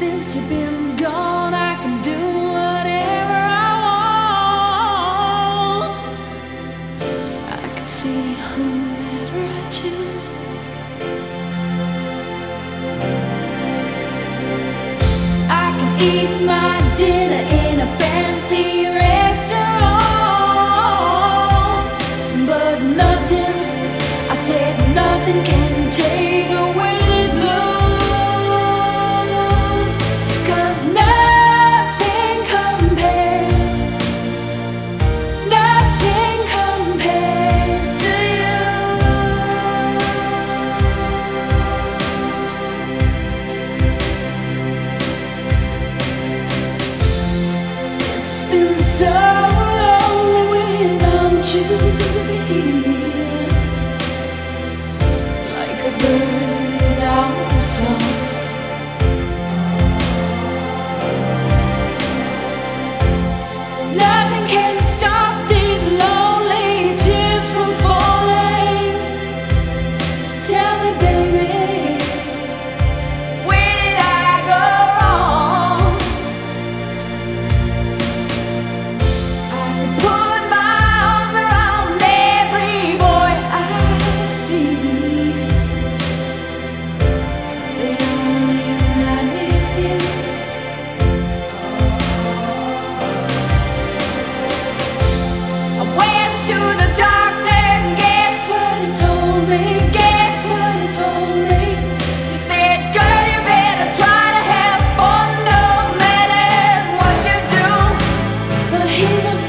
Since you've been gone, I can do whatever I want. I can see whomever I choose. I can eat my dinner in a fancy restaurant, You. He's a